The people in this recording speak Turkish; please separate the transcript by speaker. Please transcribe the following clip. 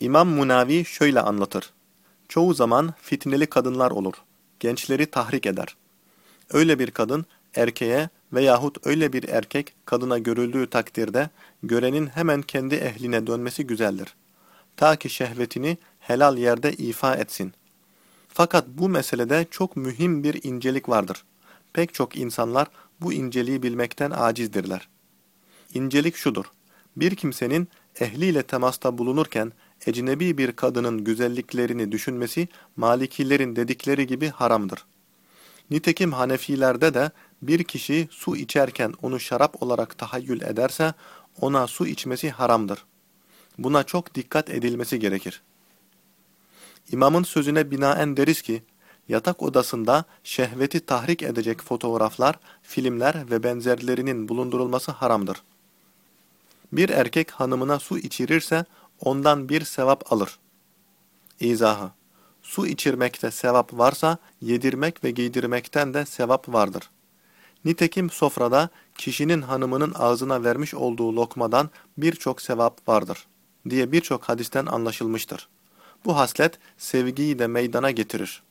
Speaker 1: İmam Munavi şöyle anlatır. Çoğu zaman fitneli kadınlar olur. Gençleri tahrik eder. Öyle bir kadın erkeğe veyahut öyle bir erkek kadına görüldüğü takdirde görenin hemen kendi ehline dönmesi güzeldir. Ta ki şehvetini helal yerde ifa etsin. Fakat bu meselede çok mühim bir incelik vardır. Pek çok insanlar bu inceliği bilmekten acizdirler. İncelik şudur. Bir kimsenin ehliyle temasta bulunurken ecnebi bir kadının güzelliklerini düşünmesi Malikilerin dedikleri gibi haramdır. Nitekim Hanefilerde de bir kişi su içerken onu şarap olarak tahayyül ederse ona su içmesi haramdır. Buna çok dikkat edilmesi gerekir. İmamın sözüne binaen deriz ki, yatak odasında şehveti tahrik edecek fotoğraflar, filmler ve benzerlerinin bulundurulması haramdır. Bir erkek hanımına su içirirse ondan bir sevap alır. İzahı Su içirmekte sevap varsa yedirmek ve giydirmekten de sevap vardır. Nitekim sofrada kişinin hanımının ağzına vermiş olduğu lokmadan birçok sevap vardır diye birçok hadisten anlaşılmıştır. Bu haslet sevgiyi de meydana getirir.